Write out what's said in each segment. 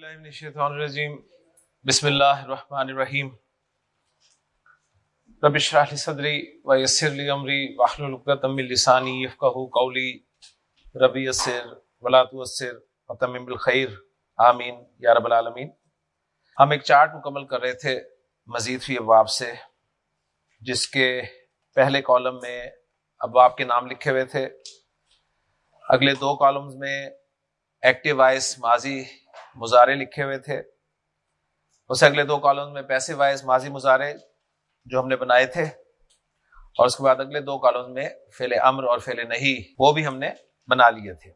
باللہ من الشیطان الرجیم بسم اللہ الرحمن الرحیم رب اشرح لی صدری ویسر لی امری واحلل عقدۃ من لسانی یفقهوا قولی رب یسر ولا تعسر وتمم بالخیر آمین یا رب العالمین ہم ایک چارٹ مکمل کر رہے تھے مزید فی ابواب سے، جس کے پہلے کالم میں ابواب کے نام لکھے ہوئے تھے۔ اگلے دو کالمز میں ایکٹیو وائس ماضی مظاہرے لکھے ہوئے تھے۔ اس اگلے دو کالم میں پیسے وائز ماضی مظاہرے جو ہم نے بنائے تھے۔ اور اس کے بعد اگلے دو کالم میں فیل امر اور فیل نہیں وہ بھی ہم نے بنا لیے تھے۔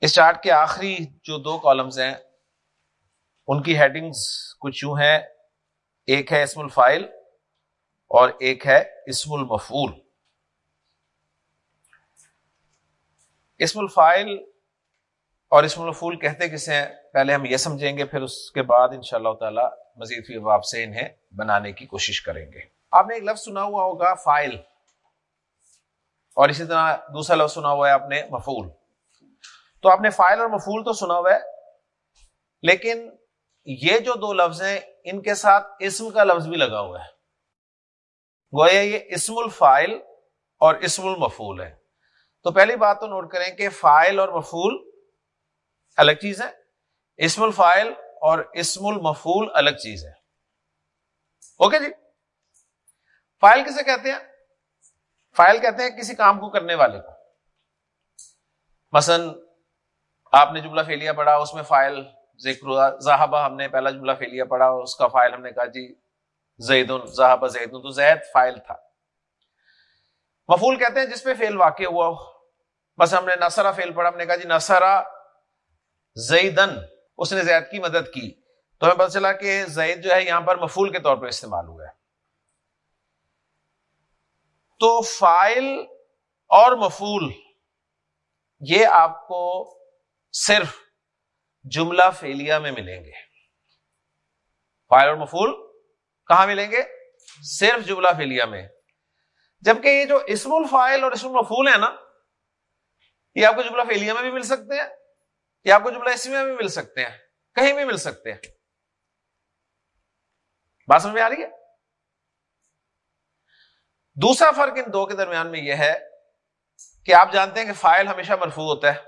اس چارٹ کے آخری جو دو کالمز ہیں، ان کی ہیڈنگز کچھ یوں ہیں۔ ایک ہے اسم الفائل اور ایک ہے اسم المفول اسم الفائل اور اسم الفول کہتے کسے ہیں؟ پہلے ہم یہ سمجھیں گے، پھر اس کے بعد ان شاء اللہ تعالی مزید فی واب سے انہیں بنانے کی کوشش کریں گے۔ آپ نے ایک لفظ سنا ہوا ہوگا، فائل۔ اور اسی طرح دوسرا لفظ سنا ہوا ہے آپ نے مفول تو آپ نے فائل اور مفول تو سنا ہوا ہے، لیکن یہ جو دو لفظ ہیں، ان کے ساتھ اسم کا لفظ بھی لگا ہوا ہے۔ گویا یہ اسم الفائل اور اسم المفول ہے۔ تو پہلی بات تو نوٹ کریں کہ فائل اور مفول الگ چیز ہے۔ اسم الفائل اور اسم المفول الگ چیز ہے۔ اوکے جی؟ فائل کسے کہتے ہیں؟ فائل کہتے ہیں کسی کام کو کرنے والے کو۔ مثلا آپ نے جملہ فیلیا پڑھا، اس میں فائل ذکر زاہبہ ہم نے پہلا جملہ فیلیا پڑھا، اس کا فائل ہم نے کہا جی زید زاہبہ زید تو زید فائل تھا۔ مفول کہتے ہیں جس پہ فیل واقع ہوا ہو۔ بس ہم نے نسرا فیل پڑھا، ہم نے کہا جی نسرا زیدن، اس نے زید کی، مدد کی۔ تو ہمیں پتا چلا کہ زید جو ہے یہاں پر مفول کے طور پر استعمال ہوا ہے۔ تو فائل اور مفول یہ آپ کو صرف جملہ فیلیا میں ملیں گے۔ فائل اور مفول کہاں ملیں گے؟ صرف جملہ فیلیا میں۔ جبکہ یہ جو اسم الفائل اور اسم المفول ہے نا، یہ آپ کو جملہ فیلیا میں بھی مل سکتے ہیں۔ آپ کو جملہ اسمیہ میں بھی مل سکتے ہیں، کہیں بھی مل سکتے ہیں۔ بات سمجھ میں آ رہی ہے؟ دوسرا فرق ان دو کے درمیان میں یہ ہے کہ آپ جانتے ہیں کہ فائل ہمیشہ مرفوع ہوتا ہے۔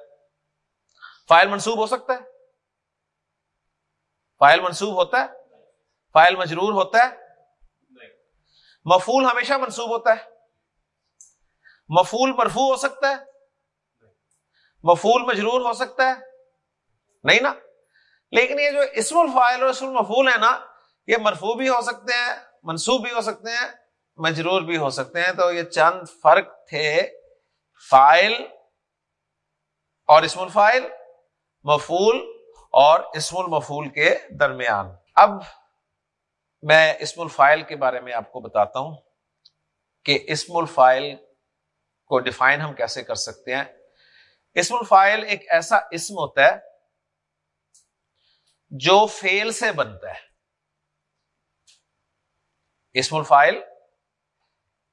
فائل منسوب ہو سکتا ہے۔ فائل منسوب ہوتا ہے۔ فائل مجرور ہوتا ہے۔ مفول ہمیشہ منسوب ہوتا ہے۔ مفول مرفوع ہو سکتا ہے۔ مفول مجرور ہو سکتا ہے۔ نہیں نا؟ لیکن یہ جو اسم الفائل اور اسم المفول ہے نا، یہ مرفوع بھی ہو سکتے ہیں، منسوب بھی ہو سکتے ہیں، مجرور بھی ہو سکتے ہیں۔ تو یہ چند فرق تھے فائل اور اسم الفائل مفول اور اسم المفول کے درمیان۔ اب میں اسم الفائل کے بارے میں آپ کو بتاتا ہوں کہ اسم الفائل کو ڈیفائن ہم کیسے کر سکتے ہیں۔ اسم الفائل ایک ایسا اسم ہوتا ہے جو فیل سے بنتا ہے۔ اسم الفائل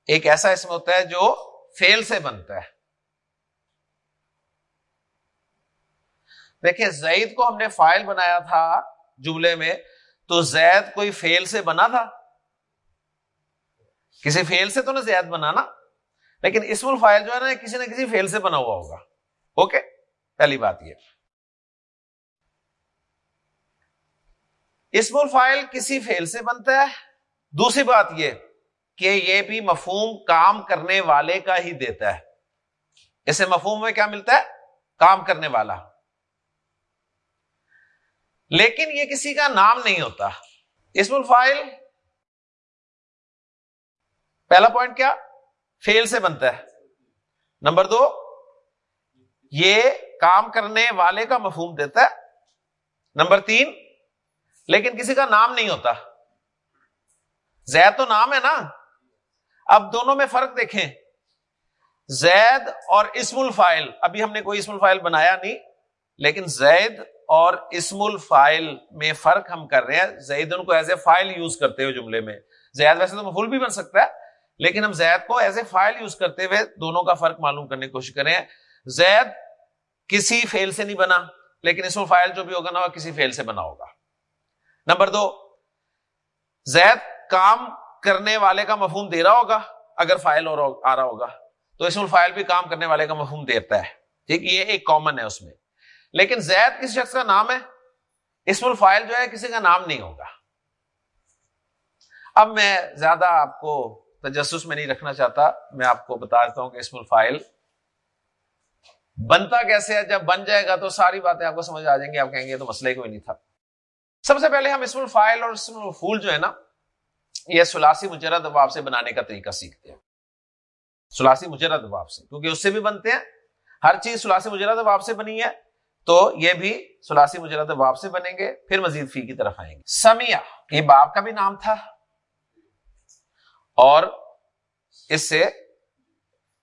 ایک ایسا اسم ہوتا ہے جو فیل سے بنتا ہے۔ دیکھیں، زید کو ہم نے فائل بنایا تھا جملے میں، تو زید کوئی فیل سے بنا تھا؟ کسی فیل سے تو نہ زید بنانا لیکن اسم الفائل جو ہے نا، کسی نہ کسی فیل سے بنا ہوا ہوگا۔ اوکے؟ پہلی بات یہ۔ اسم الفائل کسی فیل سے بنتا ہے؟ دوسری بات یہ کہ یہ بھی مفہوم کام کرنے والے کا ہی دیتا ہے۔ اسے مفہوم میں کیا ملتا ہے؟ کام کرنے والا۔ لیکن یہ کسی کا نام نہیں ہوتا۔ اسم الفائل پہلا پوائنٹ کیا؟ فیل سے بنتا ہے۔ نمبر دو، یہ کام کرنے والے کا مفہوم دیتا ہے۔ نمبر تین لیکن کسی کا نام نہیں ہوتا۔ زید تو نام ہے نا۔ اب دونوں میں فرق دیکھیں۔ زید اور اسم الفائل۔ ابھی ہم نے کوئی اسم الفائل بنایا نہیں، لیکن زید اور اسم الفائل میں فرق ہم کر رہے ہیں۔ زید ان کو ایز اے فائل یوز کرتے ہوئے جملے میں۔ زید ویسے تو مفول بھی بن سکتا ہے، لیکن ہم زید کو ایز اے فائل یوز کرتے ہوئے دونوں کا فرق معلوم کرنے کی کوشش کریں زید کسی فیل سے نہیں بنا، لیکن اسم الفائل جو بھی ہوگا نا، وہ کسی فیل سے بنا ہوگا۔ نمبر دو، زید کام کرنے والے کا مفہوم دے رہا ہوگا اگر فائل آ رہا ہوگا۔ تو اسم الفائل بھی کام کرنے والے کا مفہوم دیتا ہے۔ ٹھیک، یہ ایک کامن ہے اس میں۔ لیکن زید کسی شخص کا نام ہے۔ اسم الفائل جو ہے، کسی کا نام نہیں ہوگا۔ اب میں زیادہ آپ کو تجسس میں نہیں رکھنا چاہتا۔ میں آپ کو بتا دیتا ہوں کہ اسم الفائل بنتا کیسے ہے۔ جب بن جائے گا تو ساری باتیں آپ کو سمجھ آ جائیں گی۔ آپ کہیں گے تو مسئلہ کوئی نہیں تھا۔ سب سے پہلے ہم اسم الفائل اور اسم الفول جو ہے نا، یہ سلاسی مجرد اباب سے بنانے کا طریقہ سیکھتے ہیں۔ سلاسی مجرد اباب سے، کیونکہ اس سے بھی بنتے ہیں۔ ہر چیز سلاسی مجرد اباب سے بنی ہے، تو یہ بھی سلاسی مجرد اباب سے بنیں گے، پھر مزید فی کی طرف آئیں گے۔ سمیا یہ باپ کا بھی نام تھا۔ اور اس سے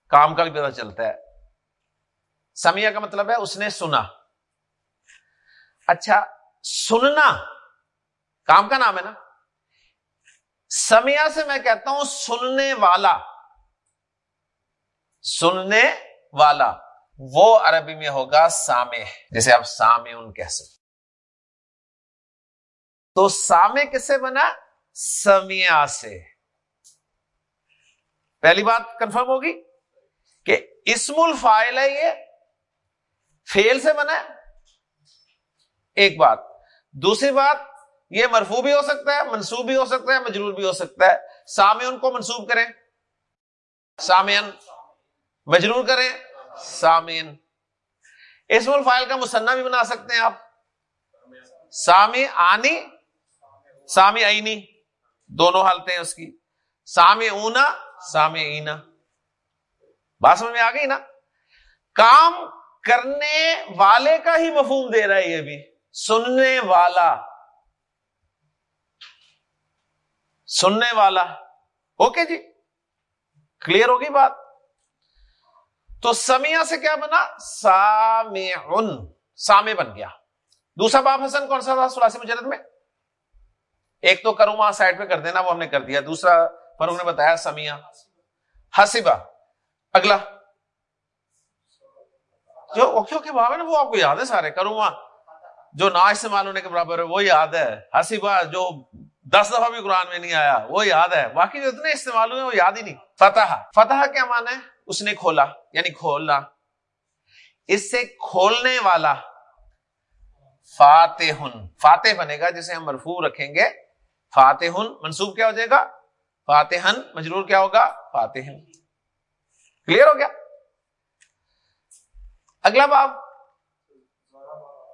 کام کا بھی پتہ چلتا ہے۔ سمیا کا مطلب ہے اس نے سنا۔ اچھا سننا کام کا نام ہے نا سمیا سے میں کہتا ہوں سننے والا سننے والا وہ عربی میں ہوگا سامے جسے آپ سامے ان کہہ سکتے تو سامے کس سے بنا؟ سمیا سے۔ پہلی بات کنفرم ہوگی کہ اسم الفائل ہے یہ فیل سے بنا ایک بات دوسری بات، یہ مرفو بھی ہو سکتا ہے، منسوب بھی ہو سکتا ہے، مجرور بھی ہو سکتا ہے۔ سامعن کو منسوب کریں۔ سامعن مجرور کریں۔ سامعن۔ اسم الفائل کا مسنہ بھی بنا سکتے ہیں آپ۔ سامی آنی سامی آئینی دونوں حالتیں اس کی۔ سامی اونا سامی اینا۔ بات سمجھ میں آ گئی نا؟ کام کرنے والے کا ہی مفہوم دے رہا ہے یہ بھی۔ سننے والا سننے والا۔ اوکے جی کلیئر ہوگی بات؟ تو سمیا سے کیا بنا؟ سامع سامے بن گیا۔ دوسرا باب حسن کون سا تھا؟ سلاسی مجرد میں۔ ایک تو کروں وہاں سائڈ پہ کر دینا، وہ ہم نے کر دیا۔ دوسرا فروغ نے بتایا سمیا ہسیبا اگلا۔ جو اوکے اوکے باب ہے نا، وہ آپ کو یاد ہے سارے۔ کروں وہاں جو نہ استعمال ہونے کے برابر ہے، وہ یاد ہے۔ ہسیبا جو دس دفعہ بھی قرآن میں نہیں آیا، وہ یاد ہے۔ باقی جو اتنے استعمال ہوئے وہ یاد ہی نہیں۔ فتح فتح کیا مانا ہے؟ اس نے کھولا یعنی کھولنا اس سے کھولنے والا فاتح فاتح بنے گا، جسے ہم مرفوع رکھیں گے۔ فاتح منصوب کیا ہو جائے گا؟ فاتح مجرور کیا ہوگا؟ فاتح کلیئر ہو گیا؟ اگلا باب۔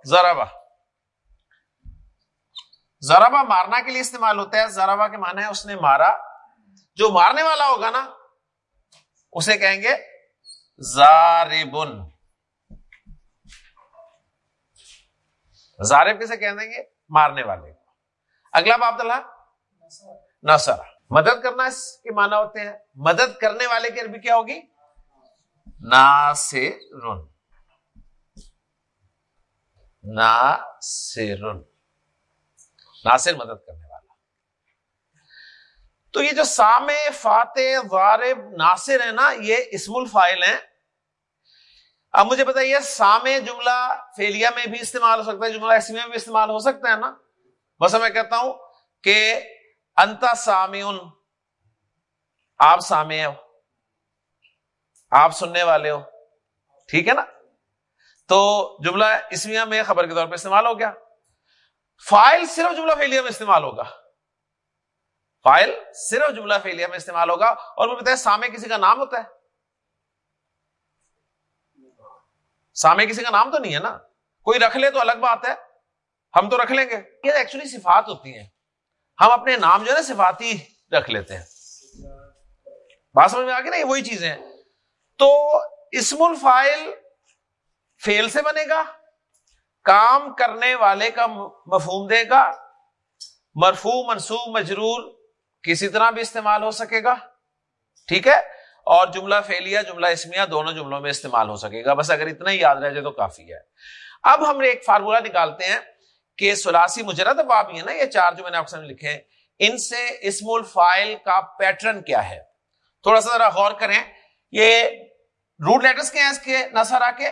ذرا زرابا مارنا کے لیے استعمال ہوتا ہے زرابا کے معنی ہے اس نے مارا۔ جو مارنے والا ہوگا نا، اسے کہیں گے زاربن زارب کسے کہہ دیں گے؟ مارنے والے۔ کو اگلا باب دلہ نسرا مدد کرنا اس کے معنی ہوتے ہیں۔ مدد کرنے والے کی عربی کیا ہوگی؟ ناصرن۔ ناصرن۔ ناصر مدد کرنے والا۔ تو یہ جو سام فاتح غارب ناصر ہے نا، یہ اسم الفائل ہیں۔ اب مجھے بتائیے سام جملہ فیلیا میں بھی استعمال ہو سکتا ہے، جملہ اسمیا میں بھی استعمال ہو سکتا ہے نا؟ بس میں کہتا ہوں کہ انتا سامعن آپ سامع ہو، آپ سننے والے ہو، ٹھیک ہے نا؟ تو جملہ اسمیا میں خبر کے طور پہ استعمال ہو گیا۔ فائل صرف جملہ فیلیا میں استعمال ہوگا۔ فائل صرف جملہ فیلیا میں استعمال ہوگا اور وہ بتائیں سامے کسی کا نام ہوتا ہے۔ سامے کسی کا نام تو نہیں ہے نا۔ کوئی رکھ لے تو الگ بات ہے۔ ہم تو رکھ لیں گے۔ یہ ایکچولی صفات ہوتی ہیں۔ ہم اپنے نام جو ہے نا صفاتی رکھ لیتے ہیں۔ بات سمجھ میں آ گئی نا؟ یہ وہی چیزیں تو اسم الفائل فیل سے بنے گا۔ کام کرنے والے کا مفہوم دے گا۔ مرفو منصوب، مجرور، کسی طرح بھی استعمال ہو سکے گا۔ ٹھیک ہے؟ اور جملہ فیلیا جملہ اسمیا دونوں جملوں میں استعمال ہو سکے گا۔ بس اگر اتنا ہی یاد رہ جائے تو کافی ہے۔ اب ہم ایک فارمولا نکالتے ہیں کہ سلاسی مجرد باب ہی ہے نا، یہ چار جو میں نے آپ سے لکھے ہیں، ان سے اسم الفائل کا پیٹرن کیا ہے۔ تھوڑا سا ذرا غور کریں۔ یہ روٹ لیٹرز کیا ہیں اس کے نسرا کے۔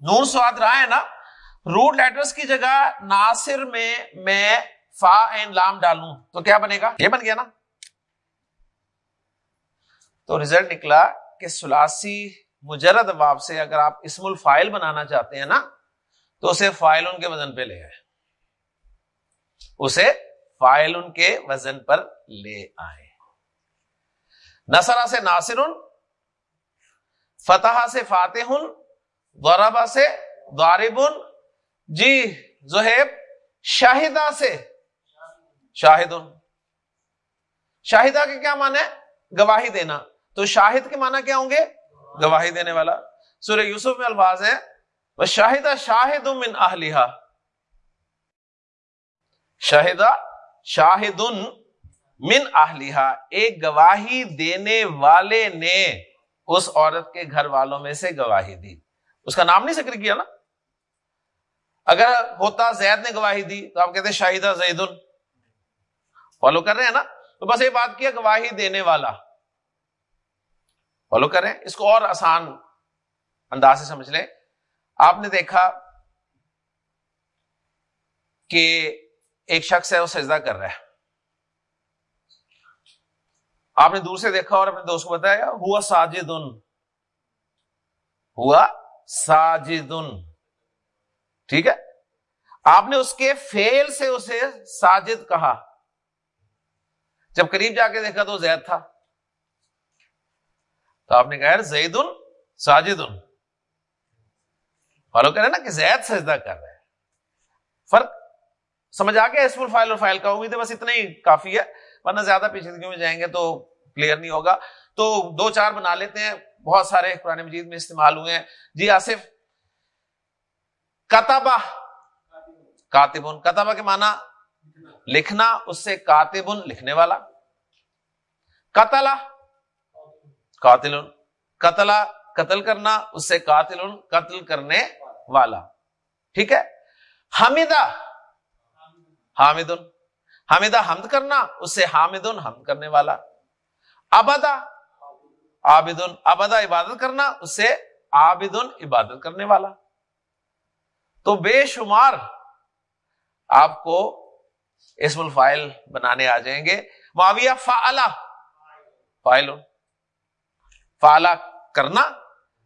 نون سواد رہا ہے نا۔ روٹ لیٹرز کی جگہ ناصر میں میں فا این لام ڈالوں تو کیا بنے گا؟ یہ بن گیا نا۔ تو ریزلٹ نکلا کہ سلاسی مجرد اباب سے اگر آپ اسم الفائل بنانا چاہتے ہیں نا، تو اسے فائل ان کے وزن پہ لے آئے۔ اسے فائل ان کے وزن پر لے آئے۔ نسرا سے ناصر فتح سے فاتح غربا سے داربن جی زہیب، شاہدہ سے۔ شاہد شاہدہ کے کیا معنی ہے؟ گواہی دینا۔ تو شاہد کے معنی کیا ہوں گے؟ گواہی دینے والا۔ سورہ یوسف میں الفاظ ہے وہ شاہدہ شاہد من اہلیہ شاہدہ شاہد من اہلیہ ایک گواہی دینے والے نے اس عورت کے گھر والوں میں سے گواہی دی۔ اس کا نام نہیں ذکر کیا نا؟ اگر ہوتا زید نے گواہی دی تو آپ کہتے شاہدہ زید فالو کر رہے ہیں نا؟ تو بس یہ بات کیا، گواہی دینے والا۔ فالو کر رہے ہیں۔ اس کو اور آسان انداز سے سمجھ لیں۔ آپ نے دیکھا کہ ایک شخص ہے، وہ سجدہ کر رہا ہے۔ آپ نے دور سے دیکھا اور اپنے دوست کو بتایا، ہوا ساجد ہوا ساجد ٹھیک ہے؟ آپ نے اس کے فیل سے اسے ساجد کہا۔ جب قریب جا کے دیکھا تو زید تھا۔ تو آپ نے کہا زید ان ساجد ان فالو کرے نا کہ زید سجدہ کر رہے فرق سمجھ آ گیا اسم فائل اور فائل کا؟ امید ہے بس اتنا ہی کافی ہے۔ ورنہ زیادہ پیچیدگی میں جائیں گے تو کلیئر نہیں ہوگا۔ تو دو چار بنا لیتے ہیں۔ بہت سارے پرانے مجید میں استعمال ہوئے ہیں۔ جی آصف کتابہ کاتبن کتابہ کے معنی لکھنا، اس سے کاتبن لکھنے والا۔ قتل قاتل قتل قتل کرنا، اس سے قاتل قتل کرنے والا۔ ٹھیک ہے؟ حامدہ۔ حامد حامدہ حمد کرنا، اس سے حامد حمد کرنے والا۔ ابدا عابد ابدا عبادت کرنا، اس سے عابد عبادت کرنے والا۔ تو بے شمار آپ کو اسم الفائل بنانے آ جائیں گے۔ معاویہ، فعلا۔ فائل۔ فعلا کرنا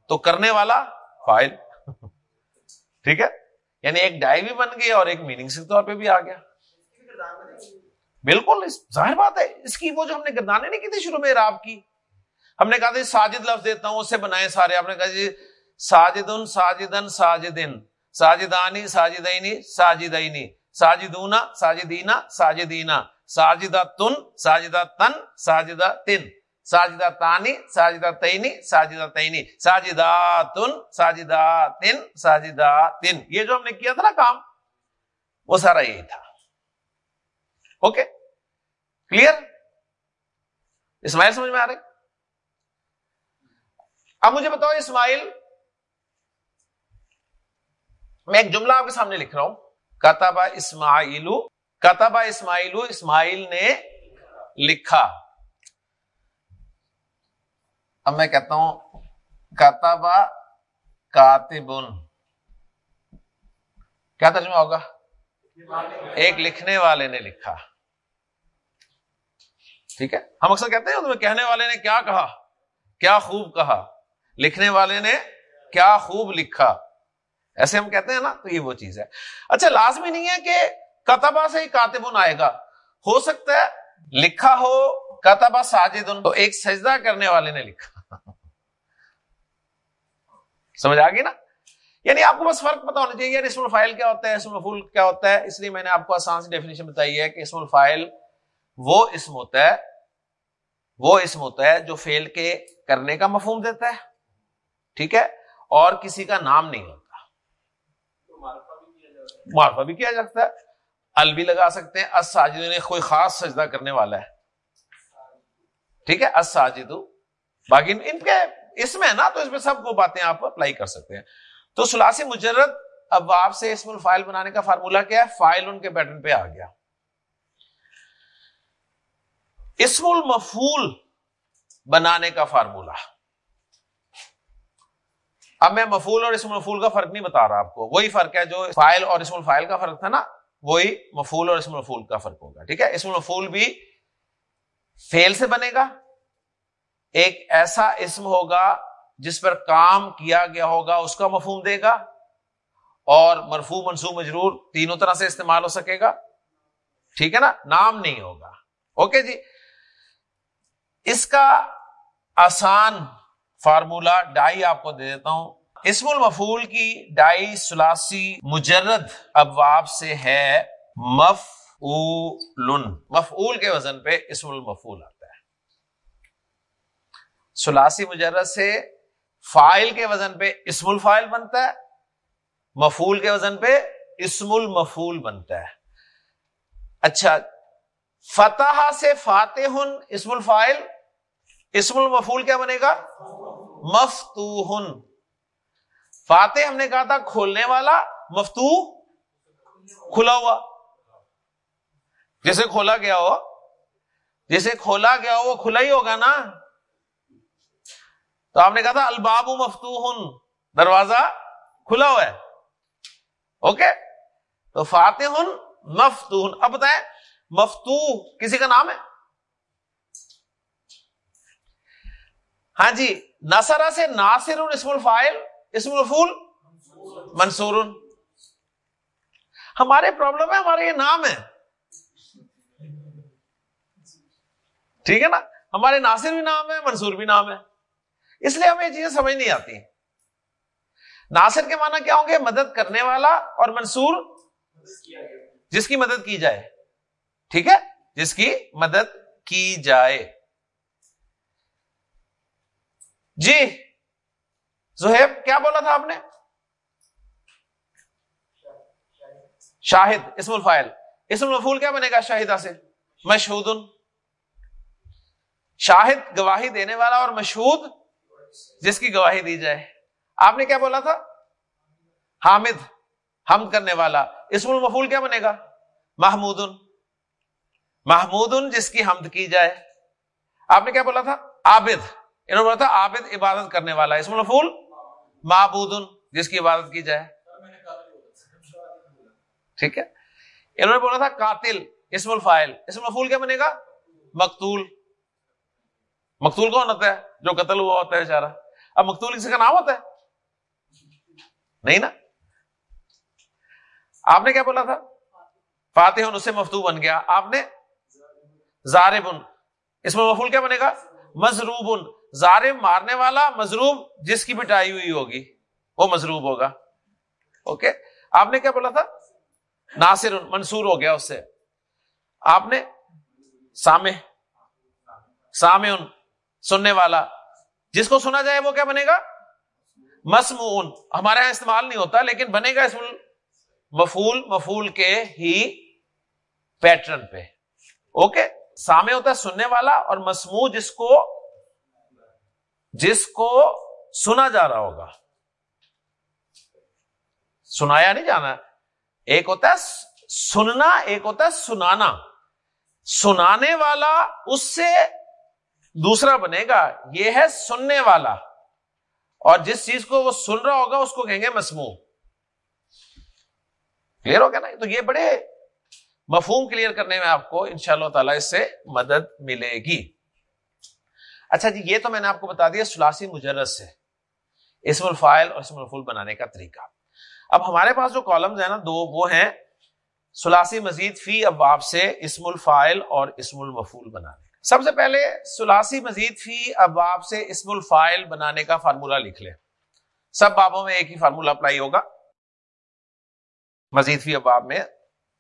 تو کرنے والا فائل۔ ٹھیک ہے؟ یعنی ایک ڈائی بھی بن گئی اور ایک میننگ کے طور پہ بھی آ گیا۔ بالکل ظاہر بات ہے۔ اس کی وہ جو ہم نے گردانے نہیں کی تھی شروع میں راب کی۔ ہم نے کہا تھا ساجد لفظ دیتا ہوں اسے بنائے سارے۔ آپ نے کہا جی ساجدن ساجدن ساجدن۔ ساجدانی ساجدینی ساجدینی ساجدونا ساجدینا ساجدینا ساجدہ تن ساجدہ تن ساجدہ تن ساجدہ تانی ساجدہ تینی ساجدہ تینی ساجدہ تن ساجدہ تن ساجدہ تن یہ جو ہم نے کیا تھا نا کام وہ سارا یہی تھا اوکے کلیئر اسماعیل سمجھ میں آ رہے اب مجھے بتاؤ اسماعیل میں ایک جملہ آپ کے سامنے لکھ رہا ہوں۔ کتابہ اسماعیل کتابہ اسماعیل اسماعیل نے لکھا۔ اب میں کہتا ہوں کتابہ کاتبن۔ کیا ترجمہ ہوگا؟ ایک لکھنے والے نے لکھا۔ ٹھیک ہے؟ ہم اکثر کہتے ہیں تمہیں کہنے والے نے کیا کہا؟ کیا خوب کہا؟ لکھنے والے نے کیا خوب لکھا؟ ایسے ہم کہتے ہیں نا، تو یہ وہ چیز ہے۔ اچھا لازمی نہیں ہے کہ کتبا سے ہی کاتبن آئے گا۔ ہو سکتا ہے لکھا ہو کتبا ساجد تو ایک سجدہ کرنے والے نے لکھا۔ سمجھ آ گئی نا؟ یعنی آپ کو بس فرق پتا ہونا چاہیے یعنی اسم الفائل کیا ہوتا ہے، اسم الفول کیا ہوتا ہے۔ اس لیے میں نے آپ کو آسان سی ڈیفینیشن بتائی ہے کہ اسم الفائل وہ اسم ہوتا ہے، وہ اسم ہوتا ہے جو فیل کے کرنے کا مفہوم دیتا ہے۔ ٹھیک ہے؟ اور کسی کا نام نہیں ہوتا۔ معرفہ بھی کیا جاتا ہے۔ ال بھی لگا سکتے ہیں۔ ساجد نے کوئی خاص سجدہ کرنے والا ہے۔ ٹھیک ہے؟ ساجد باقی ان کے اس میں نا، تو اس میں سب کو باتیں آپ اپلائی کر سکتے ہیں۔ تو سلاسی مجرد اب آپ سے اسم الفائل بنانے کا فارمولا کیا ہے۔ فائل ان کے پیٹرن پہ آ گیا۔ اسم المفول بنانے کا فارمولا اب میں مفول اور اسم الفول کا فرق نہیں بتا رہا آپ کو۔ وہی فرق ہے جو فائل اور اسم الفائل کا فرق تھا نا، وہی مفول اور اسم الفول کا فرق ہوگا، ٹھیک ہے؟ اسم الفول بھی فیل سے بنے گا۔ ایک ایسا اسم ہوگا جس پر کام کیا گیا ہوگا، اس کا مفہوم دے گا اور مرفو منصوب، مجرور تینوں طرح سے استعمال ہو سکے گا۔ ٹھیک ہے نا؟ نام نہیں ہوگا۔ اوکے جی؟ اس کا آسان فارمولا ڈائی آپ کو دے دیتا ہوں۔ اسم المفول کی ڈائی سلاسی مجرد ابواب سے ہے مف مفعول کے وزن پہ اسم المفول آتا ہے۔ سلاسی مجرد سے فائل کے وزن پہ اسم الفائل بنتا ہے۔ مفول کے وزن پہ اسم المفول بنتا ہے۔ اچھا فتح سے فاتح اسم الفائل۔ اسم المفول کیا بنے گا؟ مفتوح فاتح ہم نے کہا تھا کھولنے والا مفتو کھلا ہوا۔ جسے کھولا گیا ہو جسے کھولا گیا ہو، وہ کھلا ہی ہوگا نا۔ تو آپ نے کہا تھا الباب مفتوح دروازہ کھلا ہوا ہے۔ اوکے؟ تو فاتح مفتون اب بتائیں مفتو کسی کا نام ہے؟ ہاں جی نسرا سے ناصر اسم الفائل اسم الفول؟ منصور ہمارے پرابلم ہے، ہمارے یہ نام ہے۔ ٹھیک ہے نا؟ ہمارے ناصر بھی نام ہے، منصور بھی نام ہے۔ اس لیے ہمیں یہ چیزیں سمجھ نہیں آتی۔ ناصر کے معنی کیا ہوں گے؟ مدد کرنے والا اور منصور جس کی مدد کی جائے۔ ٹھیک ہے؟ جس کی مدد کی جائے۔ جی زہیب، کیا بولا تھا آپ نے؟ شاہد، اسم الفائل اسم الفول کیا بنے گا شاہدہ سے؟ مشہود شاہد گواہی دینے والا اور مشہود جس کی گواہی دی جائے۔ آپ نے کیا بولا تھا؟ حامد حمد کرنے والا۔ اسم المفول کیا بنے گا؟ محمود محمود جس کی حمد کی جائے۔ آپ نے کیا بولا تھا؟ عابد۔ انہوں نے بولا تھا، عابد عبادت کرنے والا اسم الفول معبود جس کی عبادت کی جائے۔ ٹھیک ہے؟ انہوں نے بولا تھا قاتل، اسم الفائل اسم الفول کیا بنے گا؟ مقتول۔ مقتول کون ہوتا ہے؟ جو قتل ہوا ہوتا ہے بیچارہ۔ اب مقتول کسی کا نام ہوتا ہے؟ نہیں نا؟ آپ نے کیا بولا تھا؟ فاتح اسے مفتو بن گیا۔ آپ نے زارب اس میں مفول کیا بنے گا؟ مضروب زارب مارنے والا مضروب جس کی پٹائی ہوئی ہوگی، وہ مضروب ہوگا۔ اوکے آپ نے کیا بولا تھا؟ ناصر منصور ہو گیا اس سے۔ آپ نے؟ سامے سامع سننے والا۔ جس کو سنا جائے وہ کیا بنے گا؟ مسمون ہمارے یہاں استعمال نہیں ہوتا، لیکن بنے گا اس مفول مفول کے ہی پیٹرن پہ۔ اوکے سامنے ہوتا ہے، سننے والا اور مسمو جس کو جس کو سنا جا رہا ہوگا۔ سنایا نہیں جانا۔ ایک ہوتا ہے سننا، ایک ہوتا ہے سنانا۔ سنانے والا اس سے دوسرا بنے گا۔ یہ ہے سننے والا۔ اور جس چیز کو وہ سن رہا ہوگا، اس کو کہیں گے مسمو کلیئر ہو گیا نا؟ تو یہ بڑے مفہوم کلیئر کرنے میں آپ کو ان شاء اللہ تعالی اس سے مدد ملے گی۔ اچھا جی یہ تو میں نے آپ کو بتا دیا، سلاسی مجرد سے۔ اسم الفائل اور اسم الفول بنانے کا طریقہ۔ اب ہمارے پاس جو کالمز ہیں نا، دو وہ ہیں۔ سلاسی مزید فی ابواب سے اسم الفائل اور اسم المفول بنانے سب سے پہلے سلاسی مزید فی اباب سے اسم الفائل بنانے کا فارمولا لکھ لیں۔ سب بابوں میں ایک ہی فارمولا اپلائی ہوگا۔ مزید فی اباب میں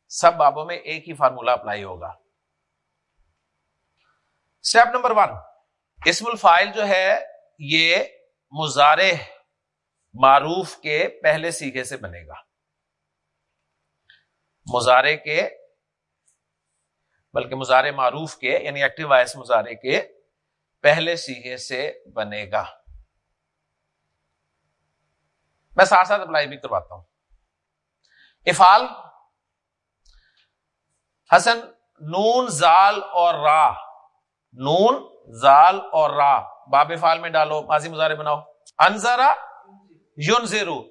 سب بابوں میں ایک ہی فارمولا اپلائی ہوگا۔ Step number one. اسم الفائل جو ہے یہ مزارے معروف کے پہلے سیکھے سے بنے گا۔ مزارے کے، بلکہ مظاہرے معروف کے یعنی ایکٹیو وائس مظاہرے کے پہلے سیگے سے بنے گا۔ میں ساتھ ساتھ اپلائی بھی کرواتا ہوں۔ افال حسن، نون، زال اور را۔ نون زال اور را۔ باب فال میں ڈالو، ماضی مظاہرے بناؤ۔ انزرا یون زیرو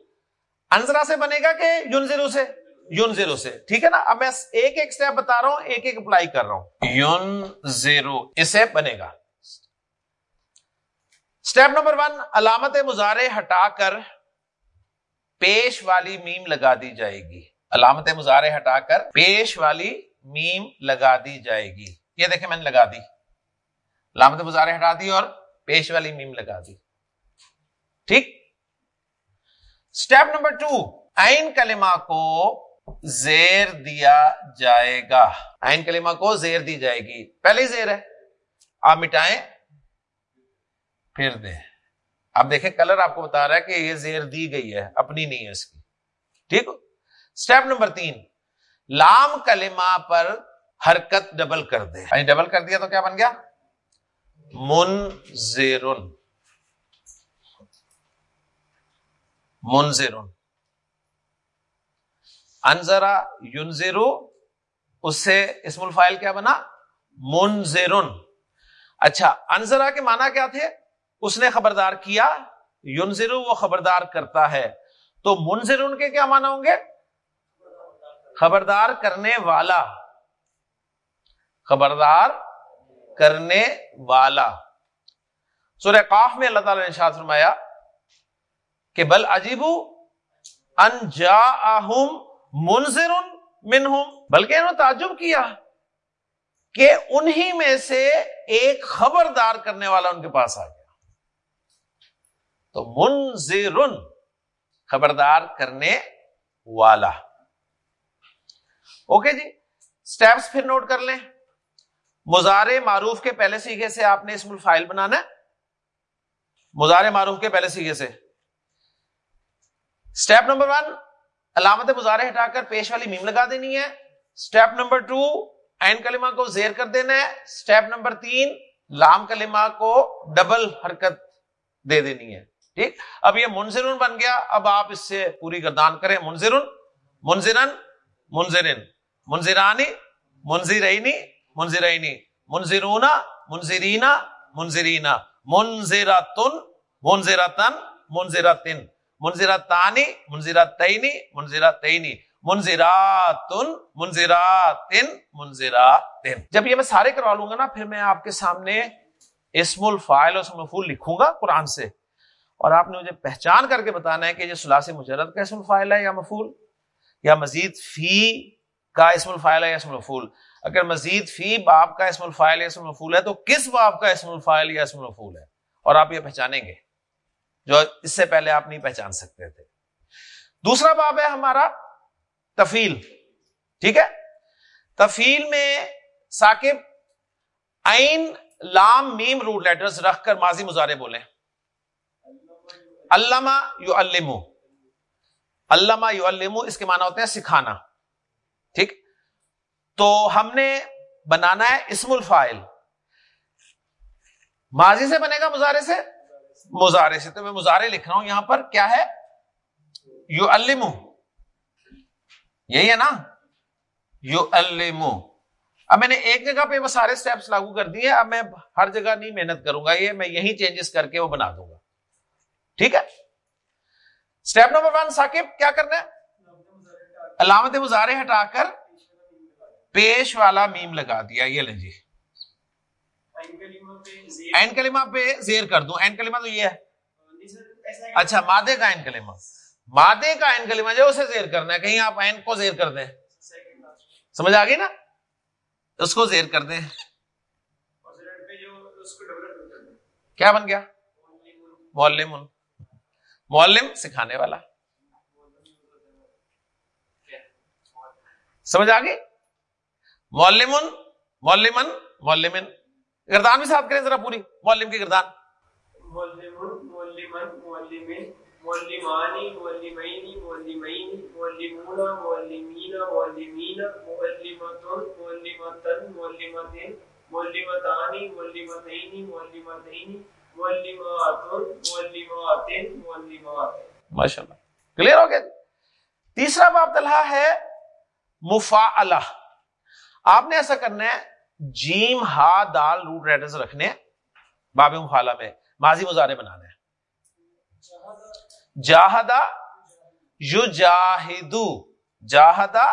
انزرا سے بنے گا کہ یون زیرو سے؟ یون زیرو سے۔ ٹھیک ہے نا؟ اب میں ایک ایک اسٹیپ بتا رہا ہوں، ایک ایک اپلائی کر رہا ہوں۔ یون زیرو اسے بنے گا۔ اسٹیپ نمبر ون علامت مظاہرے ہٹا کر پیش والی میم لگا دی جائے گی۔ علامت مظاہرے ہٹا کر پیش والی میم لگا دی جائے گی۔ یہ دیکھیں میں نے لگا دی۔ علامت مظاہرے ہٹا دی اور پیش والی میم لگا دی۔ ٹھیک؟ اسٹیپ نمبر ٹو این کلمہ کو زیر دیا جائے گا۔ این کلمہ کو زیر دی جائے گی۔ پہلے زیر ہے۔ آپ مٹائیں۔ پھر دیں۔ آپ دیکھیں، کلر آپ کو بتا رہا ہے کہ یہ زیر دی گئی ہے، اپنی نہیں ہے اس کی۔ ٹھیک؟ اسٹیپ نمبر تین، لام کلمہ پر حرکت ڈبل کر دے یعنی ڈبل کر دیا تو کیا بن گیا؟ منزرن منزرن انزرا یونزرو اس سے اسم الفائل کیا بنا؟ منزرن اچھا انزرا کے معنی کیا تھے؟ اس نے خبردار کیا یونزرو وہ خبردار کرتا ہے۔ تو منزرن کے کیا معنی ہوں گے؟ خبردار کرنے والا۔ خبردار کرنے والا۔ سورہ قاف میں اللہ تعالی نے شاہ فرمایا کہ بل عجیب انجا منظر منہم، بلکہ انہوں نے تعجب کیا کہ انہی میں سے ایک خبردار کرنے والا ان کے پاس آ گیا۔ تو منظر خبردار کرنے والا۔ اوکے جی سٹیپس پھر نوٹ کر لیں۔ مزار معروف کے پہلے سیگے سے آپ نے اسم الفائل بنانا ہے۔ مزار معروف کے پہلے سیگے سے۔ اسٹیپ نمبر ون علامت مظاہرے ہٹا کر پیش والی میم لگا دینی ہے۔ اسٹیپ نمبر ٹو این کلمہ کو زیر کر دینا ہے۔ اسٹیپ نمبر تین، لام کلمہ کو ڈبل حرکت دے دینی ہے۔ ٹھیک؟ اب یہ منظرن بن گیا۔ اب آپ اس سے پوری گردان کریں۔ منظرن منظرن منظرن۔ منظرانی منظرینی منظرینی منظرونا منظرینا منظرینا منظرتن منظرتن منظرتن منظرتانی منظرتینی منظرتینی منظراتن منظراتن منظراتن جب یہ میں سارے کروا لوں گا نا، پھر میں آپ کے سامنے اسم الفائل اور اسم الفول لکھوں گا قرآن سے۔ اور آپ نے مجھے پہچان کر کے بتانا ہے کہ یہ سلاسی مجرد کا اسم الفائل ہے یا مفول یا مزید فی کا اسم الفائل ہے یا اسم الفول اگر مزید فی باپ کا اسم الفائل یا اسم الفول ہے تو کس باپ کا اسم الفائل یا اسم الفول ہے؟ اور آپ یہ پہچانیں گے، جو اس سے پہلے آپ نہیں پہچان سکتے تھے۔ دوسرا باب ہے ہمارا تفیل، ٹھیک ہے؟ تفیل میں ثاقب این لام، میم، روٹ لیٹرز رکھ کر ماضی مظاہرے بولیں۔ علامہ یو المو علامہ یو المو اس کے معنی ہوتے ہیں سکھانا، ٹھیک؟ تو ہم نے بنانا ہے اسم الفائل ماضی سے بنے گا مظاہرے سے؟ مظاہرے سے۔ تو میں مظاہرے لکھ رہا ہوں یہاں پر۔ کیا ہے؟ یو المو یہی ہے نا؟ یو المو اب میں نے ایک جگہ پہ وہ سارے سٹیپس لاگو کر دیے۔ اب میں ہر جگہ نہیں محنت کروں گا یہ۔ میں یہی چینجز کر کے وہ بنا دوں گا۔ ٹھیک ہے؟ اسٹیپ نمبر ون ثاقب، کیا کرنا ہے؟ علامت مظاہرے ہٹا کر پیش والا میم لگا دیا، یہ لیں جی۔ این کلمہ پہ زیر کر دوں۔ این کلمہ تو یہ ہے۔ اچھا مادے کا این کلمہ۔ مادے کا این کلمہ جو اسے زیر کرنا ہے۔ کہیں آپ این کو زیر کر دیں۔ سمجھ آ گئی نا؟ اس کو زیر کر دیں۔ کیا بن گیا؟ مولم مولم سکھانے والا۔ سمجھ آ گئی؟ مولمن مولمن مولمن گردان بھی صاف کریں ذرا پوری معلم کی گردان۔ ماشاء اللہ کلیئر ہو گیا تیسرا باب طلحہ ہے مفا آپ نے ایسا کرنا ہے، جیم ہا دال، روٹ ریڈرز رکھنے باب مخالہ میں، ماضی مظاہرے بنانے جاہدا یو جاہدو جاہدا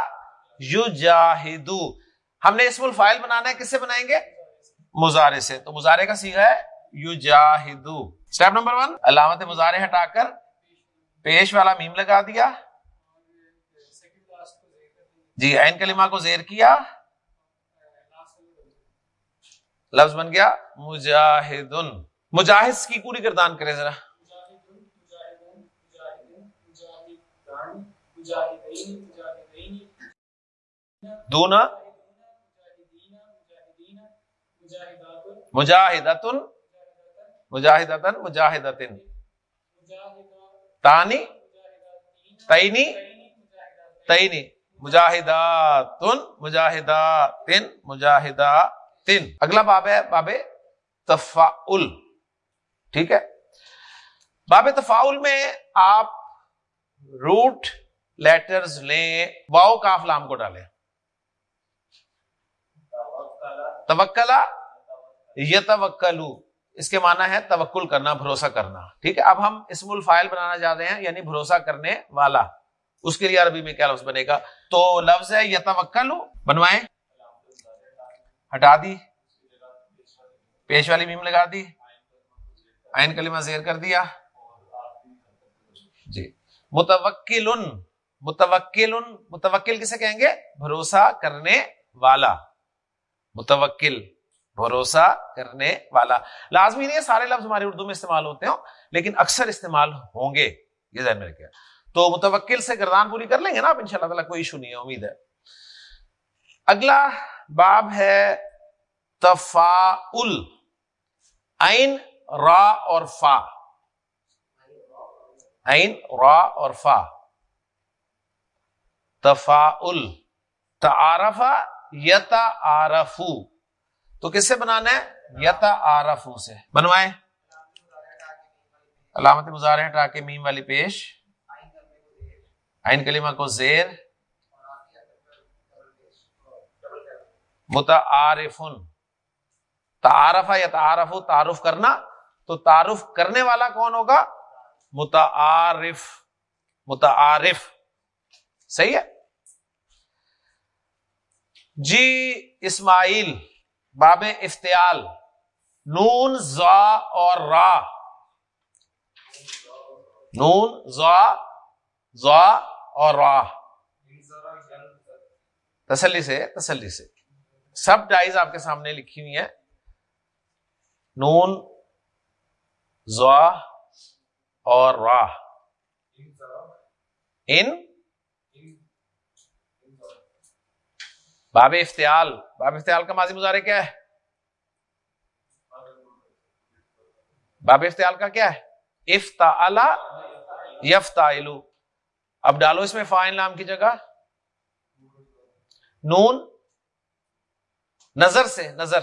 یو جاہدو ہم نے اسم الفائل بنانا ہے کس سے بنائیں گے؟ مزارے سے۔ تو مزارے کا سیگا ہے یو جاہدو اسٹیپ نمبر ون، علامت مزارے ہٹا کر پیش والا میم لگا دیا۔ جی عین کلمہ کو زیر کیا۔ لفظ بن گیا مجاہدن۔ مجاہد کی پوری گردان کرے ذرا۔ دونا مجاہدتن۔ مجاہدتن مجاہدتن۔ تانی۔ تینی تینی مجاہداتن مجاہداتن مجاہداتن اگلا باب ہے، باب تفاعل ٹھیک ہے؟ باب تفاعل میں آپ روٹ لیٹرز لیں، واؤ کاف لام کو ڈالیں۔ توکلا، یتوکلو۔ اس کے معنی ہے توکل کرنا، بھروسہ کرنا۔ ٹھیک ہے؟ اب ہم اسم الفائل بنانا چاہتے ہیں یعنی بھروسہ کرنے والا۔ اس کے لیے عربی میں کیا لفظ بنے گا؟ تو لفظ ہے یتوکلو۔ بنوائیں۔ ہٹا دی۔ پیش والی میم لگا دی۔ عین کلمہ زیر کر دیا۔ جی۔ متوکل متوکل متوکل کسے کہیں گے؟ بھروسہ کرنے والا۔ متوکل، بھروسہ کرنے والا۔ لازمی نہیں ہے سارے لفظ ہمارے اردو میں استعمال ہوتے ہیں لیکن اکثر استعمال ہوں گے۔ یہ ذہن میں رکھے تو متوکل سے گردان پوری کر لیں گے نا آپ؟ ان شاء اللہ تعالیٰ کوئی ایشو نہیں ہے، امید ہے۔ اگلا باب ہے تفا عین، را اور فا۔ عین، را اور فا۔ تفا تعارفا یتا آرفو تو کس سے بنانا ہے؟ یتا آرفو سے۔ بنوائے علامت مظاہرے ہٹا کے میم والی پیش۔ عین کلیمہ کو زیر۔ متعارفن۔ تعارف یا تعارف تعارف کرنا۔ تو تعارف کرنے والا کون ہوگا؟ متعارف۔ متعارف۔ صحیح ہے؟ جی اسماعیل۔ باب افتیال نون، زا اور را۔ نون، زا زا اور را۔ تسلی سے تسلی سے۔ سب ڈائز آپ کے سامنے لکھی ہوئی ہیں۔ نون زا اور راہ ان۔ باب افتعال۔ باب افتعال کا ماضی مظاہرے کیا ہے؟ باب افتعال کا کیا ہے؟ افتا یفتا اب ڈالو اس میں فائن نام کی جگہ۔ نون نظر سے نظر۔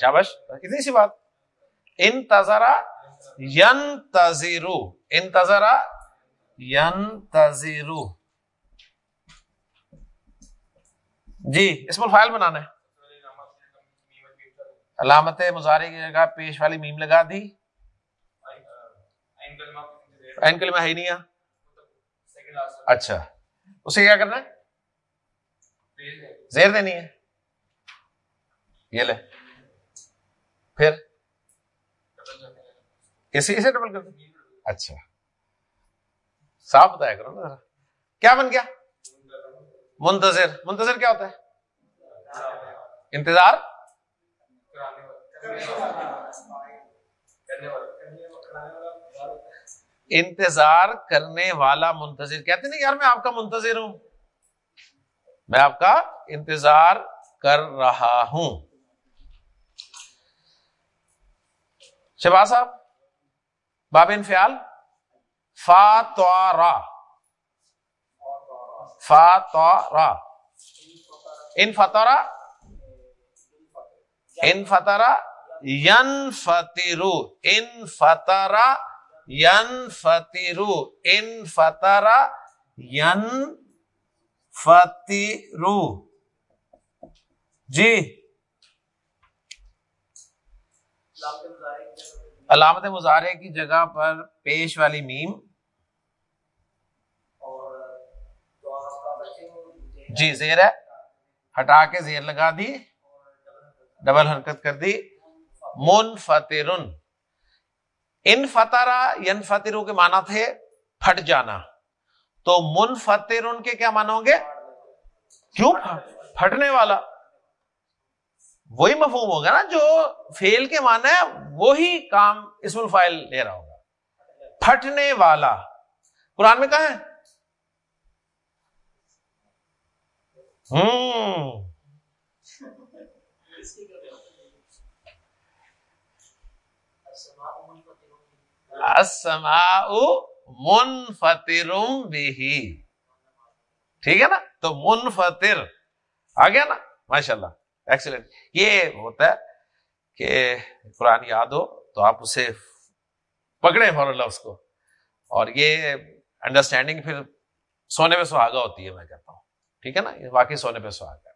شابش اتنی سی بات۔ ان تذرا ین تزیرو ان تذرا ین تزیرو جی اسم الفائل بنانا ہے۔ علامت مظاہرے کی جگہ پیش والی میم لگا دی۔ این کلمہ۔ ہے نہیں۔ اچھا۔ اسے کیا کرنا ہے؟ زیر دینی ہے۔ یہ لے۔ پھر؟ کسی سے ڈبل کر دیں اچھا۔ صاف بتایا کرو نا ذرا۔ کیا بن گیا؟ منتظر۔ منتظر کیا ہوتا ہے؟ انتظار۔ انتظار کرنے والا منتظر، کہتے نہیں یار میں آپ کا منتظر ہوں۔ میں آپ کا انتظار کر رہا ہوں۔ شہباز صاحب، باب انفیال فا تو را فا تو را ان فتورا ان فترا ین فترو ان فترا ین فترو ان فترا ین فترو جی۔ علامت مظاہرے کی جگہ پر پیش والی میم۔ جی زیر ہے۔ ہٹا کے زیر لگا دی۔ ڈبل حرکت کر دی۔ من فتر ان فترا ین فتروں کے معنی تھے پھٹ جانا۔ تو من فتر کے کیا مانا ہوں گے؟ کیوں؟ پھٹنے والا۔ وہی مفہوم ہوگا نا جو فیل کے معنی ہے، وہی کام اسم الفائل لے رہا ہوگا۔ پھٹنے والا۔ قرآن میں کہاں ہے؟ ہوں۔ منفطر بھی ٹھیک ہے نا؟ تو منفطر۔ آ گیا نا؟ ماشاء اللہ ایکسیلنٹ یہ ہوتا ہے کہ قرآن یاد ہو تو آپ اسے پکڑے فور اللہ اس کو۔ اور یہ انڈرسٹینڈنگ پھر سونے پہ سہاگا ہوتی ہے میں کہتا ہوں۔ ٹھیک ہے نا؟ واقعی سونے پہ سہاگا